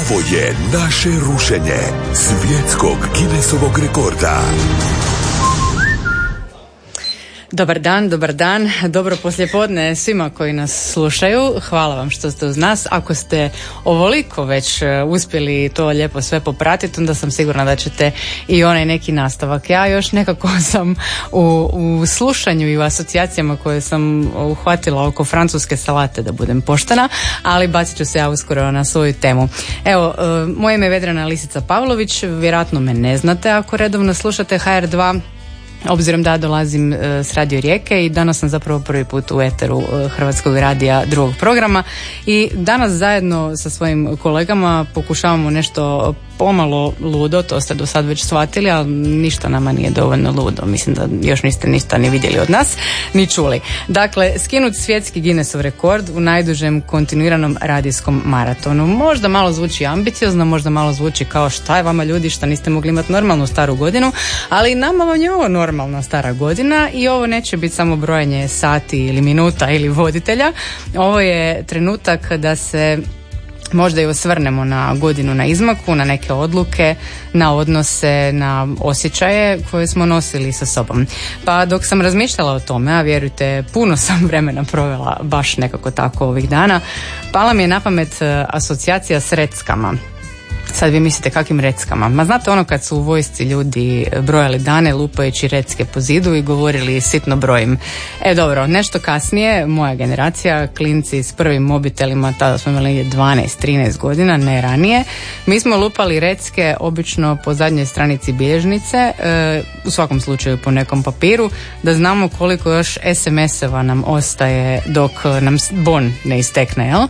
Ovo je naše rušenje svjetskog Guinnessovog rekorda. Dobar dan, dobar dan, dobro poslijepodne svima koji nas slušaju. Hvala vam što ste uz nas. Ako ste ovoliko već e, uspjeli to lijepo sve popratiti, onda sam sigurna da ćete i onaj neki nastavak. Ja još nekako sam u, u slušanju i u asocijacijama koje sam uhvatila oko francuske salate, da budem poštena, ali bacit ću se ja uskoro na svoju temu. Evo, e, moje ime je Vedrana Lisica Pavlović, vjerojatno me ne znate ako redovno slušate HR2, Obzirom da dolazim e, s Radio Rijeke i danas sam zapravo prvi put u eteru e, Hrvatskog radija drugog programa i danas zajedno sa svojim kolegama pokušavamo nešto pomalo ludo, to ste do sad već shvatili, ali ništa nama nije dovoljno ludo. Mislim da još niste ništa ni vidjeli od nas, ni čuli. Dakle, skinut svjetski Guinnessov rekord u najdužem kontinuiranom radijskom maratonu. Možda malo zvuči ambiciozno, možda malo zvuči kao šta je vama ljudi što niste mogli imati normalnu staru godinu, ali nama vam je ovo normalna stara godina i ovo neće biti samo brojanje sati ili minuta ili voditelja. Ovo je trenutak da se možda i osvrnemo na godinu na izmaku, na neke odluke, na odnose, na osjećaje koje smo nosili sa sobom. Pa dok sam razmišljala o tome, a vjerujte, puno sam vremena provela baš nekako tako ovih dana, pala mi je na pamet e, asocijacija s reckama. Sad vi mislite kakvim reckama? Ma znate ono kad su u vojsci ljudi brojali dane lupajući recke po zidu i govorili sitno brojim. E dobro, nešto kasnije, moja generacija, klinci s prvim mobitelima, tada smo imali 12-13 godina, ne ranije, mi smo lupali recke obično po zadnjoj stranici bilježnice, e, u svakom slučaju po nekom papiru, da znamo koliko još SMS-eva nam ostaje dok nam bon ne istekne, jel?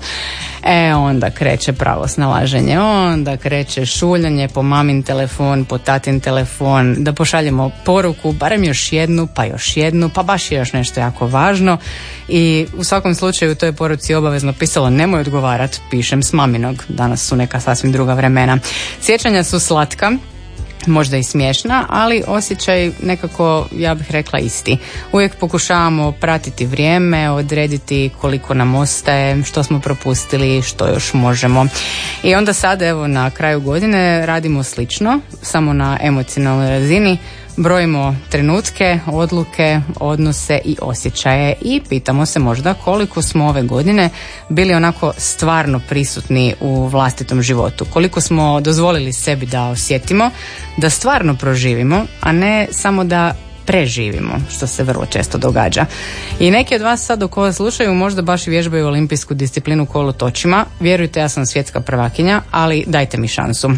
E, onda kreće pravo snalaženje, onda kreće šuljanje po mamin telefon, po tatin telefon, da pošaljemo poruku, barem još jednu, pa još jednu, pa baš je još nešto jako važno. I u svakom slučaju u toj poruci obavezno pisalo nemoj odgovarat, pišem s maminog, danas su neka sasvim druga vremena. Sjećanja su slatka, možda i smiješna, ali osjećaj nekako, ja bih rekla, isti. Uvijek pokušavamo pratiti vrijeme, odrediti koliko nam ostaje, što smo propustili, što još možemo. I onda sad, evo, na kraju godine radimo slično, samo na emocionalnoj razini, brojimo trenutke, odluke, odnose i osjećaje i pitamo se možda koliko smo ove godine bili onako stvarno prisutni u vlastitom životu. Koliko smo dozvolili sebi da osjetimo, da stvarno proživimo, a ne samo da preživimo, što se vrlo često događa. I neki od vas sad dok ovo slušaju možda baš vježbaju olimpijsku disciplinu kolotočima. Vjerujte, ja sam svjetska prvakinja, ali dajte mi šansu.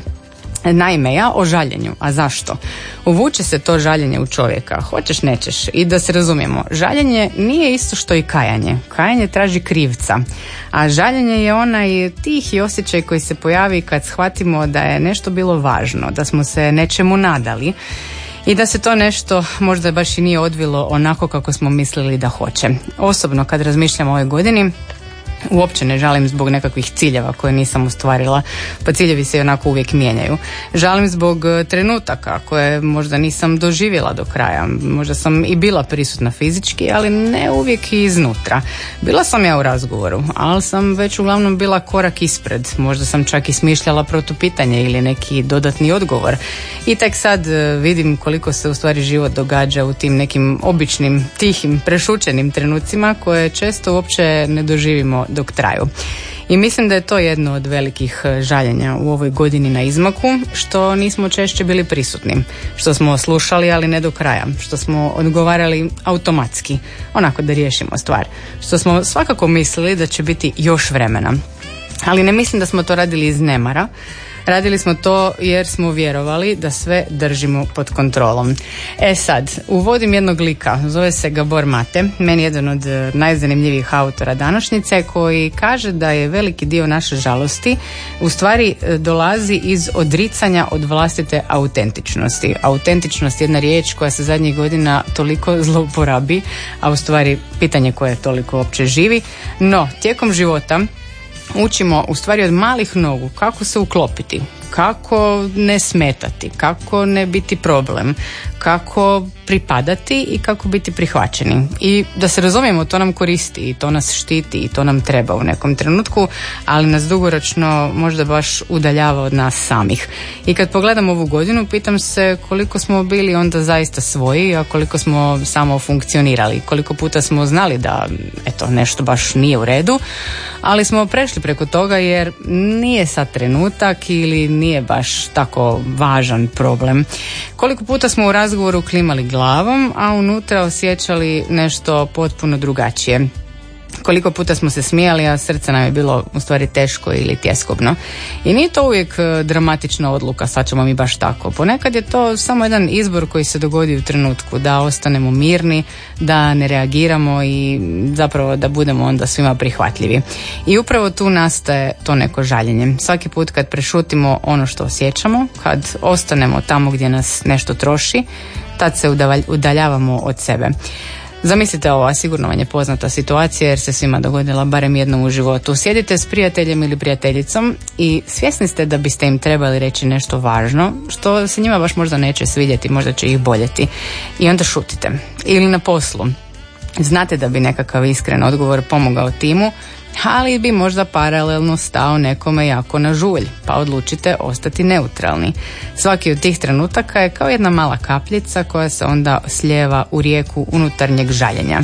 Naime, ja o žaljenju, a zašto? Uvuče se to žaljenje u čovjeka, hoćeš nećeš. I da se razumijemo, žaljenje nije isto što i kajanje. Kajanje traži krivca, a žaljenje je onaj tihi osjećaj koji se pojavi kad shvatimo da je nešto bilo važno, da smo se nečemu nadali i da se to nešto možda baš i nije odvilo onako kako smo mislili da hoće. Osobno kad razmišljam o ovoj godini, Uopće ne žalim zbog nekakvih ciljeva koje nisam ostvarila, pa ciljevi se onako uvijek mijenjaju. Žalim zbog e, trenutaka koje možda nisam doživjela do kraja. Možda sam i bila prisutna fizički, ali ne uvijek i iznutra. Bila sam ja u razgovoru, ali sam već uglavnom bila korak ispred. Možda sam čak i smišljala protupitanje ili neki dodatni odgovor. I tek sad e, vidim koliko se u stvari život događa u tim nekim običnim, tihim, prešućenim trenucima koje često uopće ne doživimo dok traju. I mislim da je to jedno od velikih e, žaljenja u ovoj godini na izmaku, što nismo češće bili prisutni, što smo slušali ali ne do kraja, što smo odgovarali automatski, onako da riješimo stvar, što smo svakako mislili da će biti još vremena. Ali ne mislim da smo to radili iz nemara, Radili smo to jer smo vjerovali da sve držimo pod kontrolom. E sad, uvodim jednog lika, zove se Gabor Mate, meni jedan od e, najzanimljivijih autora današnjice koji kaže da je veliki dio naše žalosti u stvari e, dolazi iz odricanja od vlastite autentičnosti. Autentičnost je jedna riječ koja se zadnjih godina toliko zlouporabi, a u stvari pitanje koje toliko uopće živi. No, tijekom života učimo u stvari od malih nogu kako se uklopiti, kako ne smetati, kako ne biti problem, kako pripadati i kako biti prihvaćeni. I da se razumijemo, to nam koristi i to nas štiti i to nam treba u nekom trenutku, ali nas dugoročno možda baš udaljava od nas samih. I kad pogledam ovu godinu, pitam se koliko smo bili onda zaista svoji, a koliko smo samo funkcionirali, koliko puta smo znali da eto, nešto baš nije u redu, ali smo prešli preko toga jer nije sad trenutak ili nije baš tako važan problem. Koliko puta smo u razgovoru klimali glavom, a unutra osjećali nešto potpuno drugačije koliko puta smo se smijali, a srce nam je bilo u stvari teško ili tjeskobno. I nije to uvijek e, dramatična odluka, sad ćemo mi baš tako. Ponekad je to samo jedan izbor koji se dogodi u trenutku, da ostanemo mirni, da ne reagiramo i zapravo da budemo onda svima prihvatljivi. I upravo tu nastaje to neko žaljenje. Svaki put kad prešutimo ono što osjećamo, kad ostanemo tamo gdje nas nešto troši, tad se udaljavamo od sebe. Zamislite ovo, sigurno vam je poznata situacija jer se svima dogodila barem jednom u životu. Sjedite s prijateljem ili prijateljicom i svjesni ste da biste im trebali reći nešto važno što se njima baš možda neće svidjeti, možda će ih boljeti. I onda šutite. Ili na poslu. Znate da bi nekakav iskren odgovor pomogao timu, ali bi možda paralelno stao nekome jako na žulj, pa odlučite ostati neutralni. Svaki od tih trenutaka je kao jedna mala kapljica koja se onda slijeva u rijeku unutarnjeg žaljenja.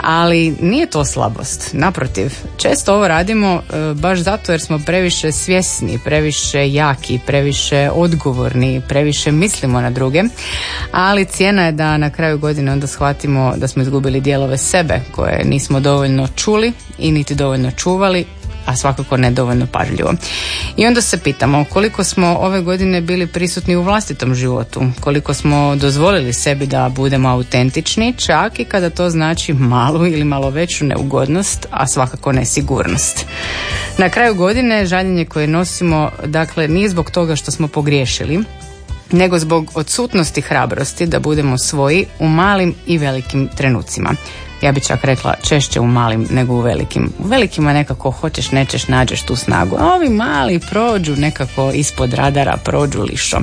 Ali nije to slabost, naprotiv. Često ovo radimo e, baš zato jer smo previše svjesni, previše jaki, previše odgovorni, previše mislimo na druge, ali cijena je da na kraju godine onda shvatimo da smo izgubili dijelove sebe koje nismo dovoljno čuli i niti dovoljno čuvali a svakako ne dovoljno pažljivo. I onda se pitamo koliko smo ove godine bili prisutni u vlastitom životu, koliko smo dozvolili sebi da budemo autentični, čak i kada to znači malu ili malo veću neugodnost, a svakako nesigurnost. Na kraju godine žaljenje koje nosimo, dakle, nije zbog toga što smo pogriješili, nego zbog odsutnosti hrabrosti da budemo svoji u malim i velikim trenucima ja bi čak rekla češće u malim nego u velikim. U velikima nekako hoćeš, nećeš, nađeš tu snagu. A ovi mali prođu nekako ispod radara, prođu lišo.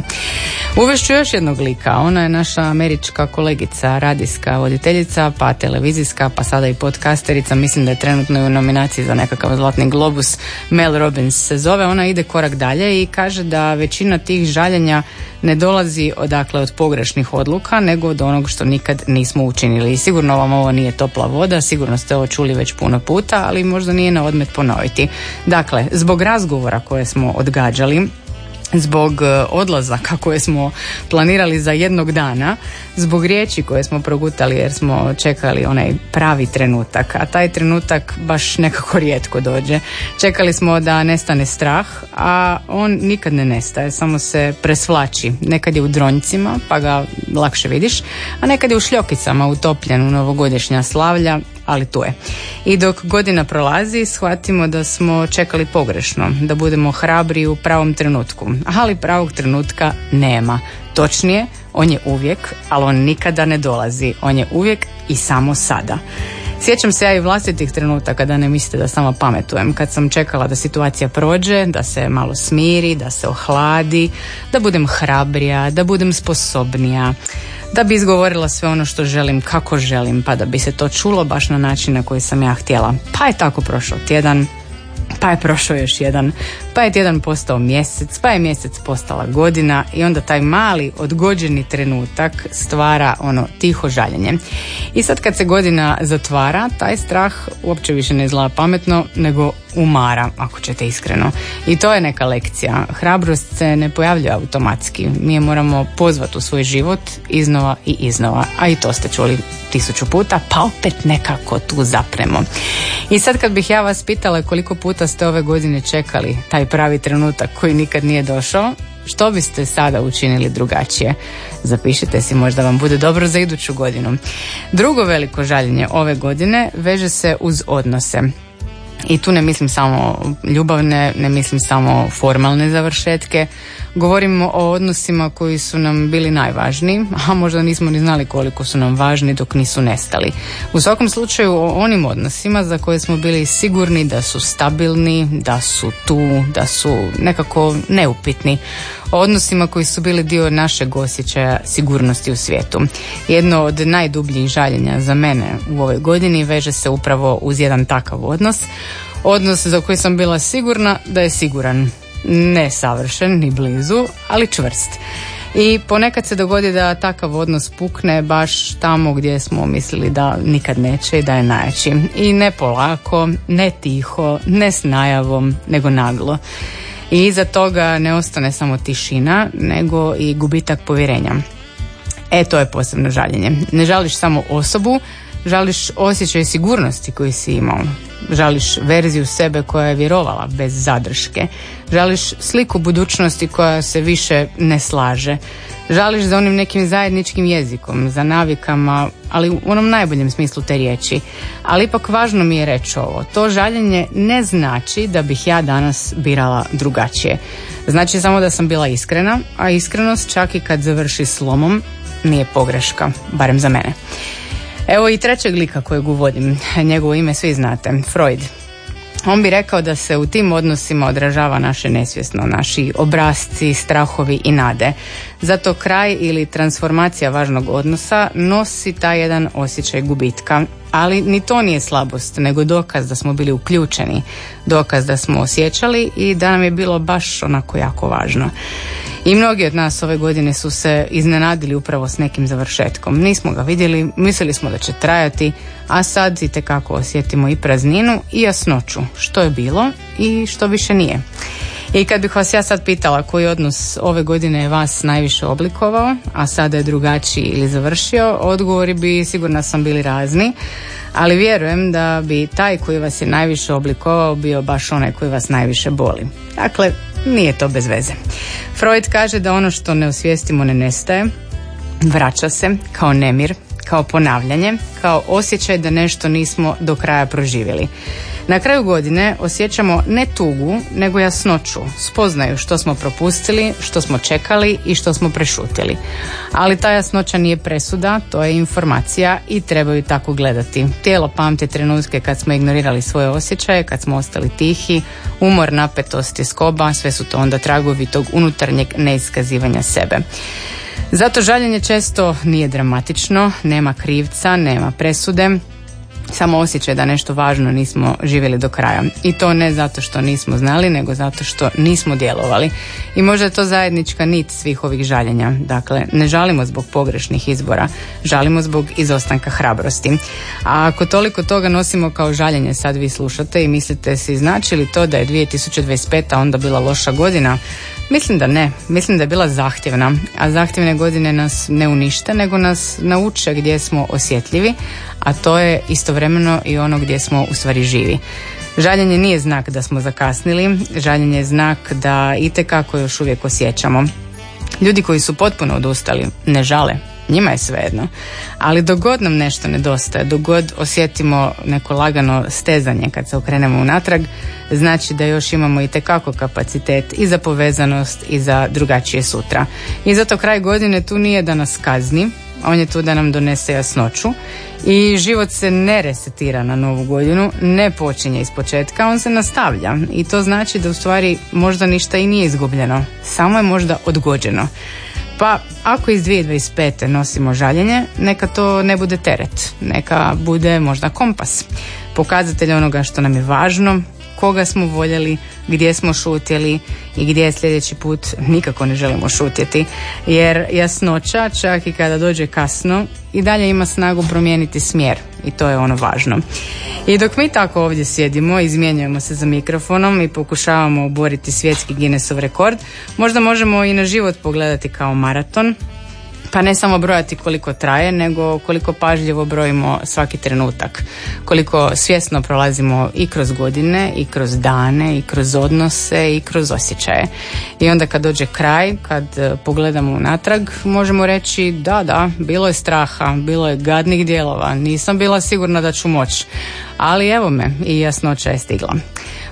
Uvešću još jednog lika. Ona je naša američka kolegica, radijska voditeljica, pa televizijska, pa sada i podcasterica. Mislim da je trenutno u nominaciji za nekakav zlatni globus. Mel Robbins se zove. Ona ide korak dalje i kaže da većina tih žaljenja ne dolazi odakle od pogrešnih odluka, nego od onog što nikad nismo učinili. I sigurno vam ovo nije topla voda, sigurno ste ovo čuli već puno puta, ali možda nije na odmet ponoviti. Dakle, zbog razgovora koje smo odgađali, zbog e, odlazaka koje smo planirali za jednog dana, zbog riječi koje smo progutali jer smo čekali onaj pravi trenutak, a taj trenutak baš nekako rijetko dođe. Čekali smo da nestane strah, a on nikad ne nestaje, samo se presvlači. Nekad je u dronjcima, pa ga lakše vidiš, a nekad je u šljokicama utopljen u novogodišnja slavlja, ali tu je. I dok godina prolazi, shvatimo da smo čekali pogrešno, da budemo hrabri u pravom trenutku. Ali pravog trenutka nema. Točnije, on je uvijek, ali on nikada ne dolazi. On je uvijek i samo sada. Sjećam se ja i vlastitih trenutaka da ne mislite da samo pametujem. Kad sam čekala da situacija prođe, da se malo smiri, da se ohladi, da budem hrabrija, da budem sposobnija da bi izgovorila sve ono što želim, kako želim, pa da bi se to čulo baš na način na koji sam ja htjela. Pa je tako prošao tjedan, pa je prošao još jedan, pa je tjedan postao mjesec, pa je mjesec postala godina i onda taj mali odgođeni trenutak stvara ono tiho žaljenje. I sad kad se godina zatvara, taj strah uopće više ne izgleda pametno, nego umara, ako ćete iskreno. I to je neka lekcija. Hrabrost se ne pojavljuje automatski. Mi je moramo pozvati u svoj život iznova i iznova. A i to ste čuli tisuću puta, pa opet nekako tu zapremo. I sad kad bih ja vas pitala koliko puta ste ove godine čekali taj pravi trenutak koji nikad nije došao, što biste sada učinili drugačije? Zapišite si, možda vam bude dobro za iduću godinu. Drugo veliko žaljenje ove godine veže se uz odnose. I tu ne mislim samo ljubavne, ne mislim samo formalne završetke. Govorimo o odnosima koji su nam bili najvažniji, a možda nismo ni znali koliko su nam važni dok nisu nestali. U svakom slučaju o onim odnosima za koje smo bili sigurni da su stabilni, da su tu, da su nekako neupitni o odnosima koji su bili dio našeg osjećaja sigurnosti u svijetu. Jedno od najdubljih žaljenja za mene u ovoj godini veže se upravo uz jedan takav odnos. Odnos za koji sam bila sigurna da je siguran. Ne savršen, ni blizu, ali čvrst. I ponekad se dogodi da takav odnos pukne baš tamo gdje smo mislili da nikad neće i da je najjači. I ne polako, ne tiho, ne s najavom, nego naglo. I iza toga ne ostane samo tišina, nego i gubitak povjerenja. E, to je posebno žaljenje. Ne žališ samo osobu, žališ osjećaj sigurnosti koji si imao. Žališ verziju sebe koja je vjerovala bez zadrške. Žališ sliku budućnosti koja se više ne slaže. Žališ za onim nekim zajedničkim jezikom, za navikama, ali u onom najboljem smislu te riječi. Ali ipak važno mi je reći ovo. To žaljenje ne znači da bih ja danas birala drugačije. Znači samo da sam bila iskrena, a iskrenost čak i kad završi slomom nije pogreška, barem za mene. Evo i trećeg lika kojeg uvodim, njegovo ime svi znate, Freud. On bi rekao da se u tim odnosima odražava naše nesvjesno, naši obrazci, strahovi i nade. Zato kraj ili transformacija važnog odnosa nosi taj jedan osjećaj gubitka. Ali ni to nije slabost, nego dokaz da smo bili uključeni, dokaz da smo osjećali i da nam je bilo baš onako jako važno. I mnogi od nas ove godine su se iznenadili upravo s nekim završetkom. Nismo ga vidjeli, mislili smo da će trajati, a sad i tekako osjetimo i prazninu i jasnoću što je bilo i što više nije. I kad bih vas ja sad pitala koji odnos ove godine je vas najviše oblikovao, a sada je drugačiji ili završio, odgovori bi sigurno sam bili razni, ali vjerujem da bi taj koji vas je najviše oblikovao bio baš onaj koji vas najviše boli. Dakle, nije to bez veze. Freud kaže da ono što ne osvijestimo ne nestaje, vraća se kao nemir, kao ponavljanje, kao osjećaj da nešto nismo do kraja proživjeli. Na kraju godine osjećamo ne tugu, nego jasnoću, spoznaju što smo propustili, što smo čekali i što smo prešutili. Ali ta jasnoća nije presuda, to je informacija i trebaju tako gledati. Tijelo pamti trenutke kad smo ignorirali svoje osjećaje, kad smo ostali tihi, umor, napetost i skoba, sve su to onda tragovi tog unutarnjeg neiskazivanja sebe. Zato žaljenje često nije dramatično, nema krivca, nema presude, samo osjećaj da nešto važno nismo živjeli do kraja. I to ne zato što nismo znali, nego zato što nismo djelovali. I možda je to zajednička nit svih ovih žaljenja. Dakle, ne žalimo zbog pogrešnih izbora, žalimo zbog izostanka hrabrosti. A ako toliko toga nosimo kao žaljenje, sad vi slušate i mislite si znači li to da je 2025. onda bila loša godina, Mislim da ne. Mislim da je bila zahtjevna. A zahtjevne godine nas ne unište, nego nas nauče gdje smo osjetljivi, a to je istovremeno i ono gdje smo u stvari živi. Žaljenje nije znak da smo zakasnili, žaljenje je znak da itekako još uvijek osjećamo. Ljudi koji su potpuno odustali ne žale, njima je svejedno. Ali dogod nam nešto nedostaje, dogod osjetimo neko lagano stezanje kad se okrenemo unatrag, znači da još imamo i tekako kapacitet i za povezanost i za drugačije sutra. I zato kraj godine tu nije da nas kazni, on je tu da nam donese jasnoću i život se ne resetira na novu godinu, ne počinje iz početka, on se nastavlja i to znači da u stvari možda ništa i nije izgubljeno, samo je možda odgođeno. Pa ako iz 2025. nosimo žaljenje, neka to ne bude teret, neka bude možda kompas, pokazatelj onoga što nam je važno, koga smo voljeli, gdje smo šutjeli i gdje sljedeći put nikako ne želimo šutjeti. Jer jasnoća, čak i kada dođe kasno, i dalje ima snagu promijeniti smjer i to je ono važno. I dok mi tako ovdje sjedimo, izmjenjujemo se za mikrofonom i pokušavamo oboriti svjetski Guinnessov rekord, možda možemo i na život pogledati kao maraton, pa ne samo brojati koliko traje, nego koliko pažljivo brojimo svaki trenutak. Koliko svjesno prolazimo i kroz godine, i kroz dane, i kroz odnose, i kroz osjećaje. I onda kad dođe kraj, kad e, pogledamo unatrag, možemo reći da, da, bilo je straha, bilo je gadnih dijelova, nisam bila sigurna da ću moći. Ali evo me, i jasnoća je stigla.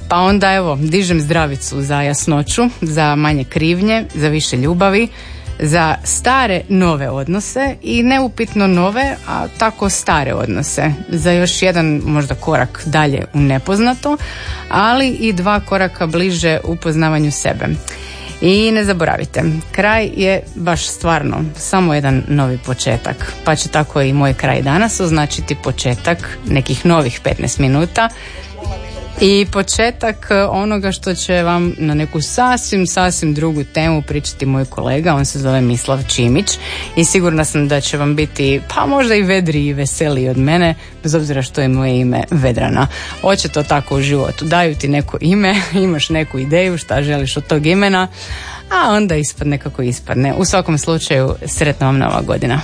Pa onda evo, dižem zdravicu za jasnoću, za manje krivnje, za više ljubavi, za stare nove odnose i neupitno nove, a tako stare odnose. Za još jedan možda korak dalje u nepoznato, ali i dva koraka bliže upoznavanju sebe. I ne zaboravite, kraj je baš stvarno samo jedan novi početak, pa će tako i moj kraj danas označiti početak nekih novih 15 minuta i početak e, onoga što će vam na neku sasvim, sasvim drugu temu pričati moj kolega, on se zove Mislav Čimić i sigurna sam da će vam biti pa možda i vedri i veseliji od mene, bez obzira što je moje ime Vedrana. Hoće to tako u životu, daju ti neko ime, imaš neku ideju šta želiš od tog imena, a onda ispadne kako ispadne. U svakom slučaju, sretna vam nova godina.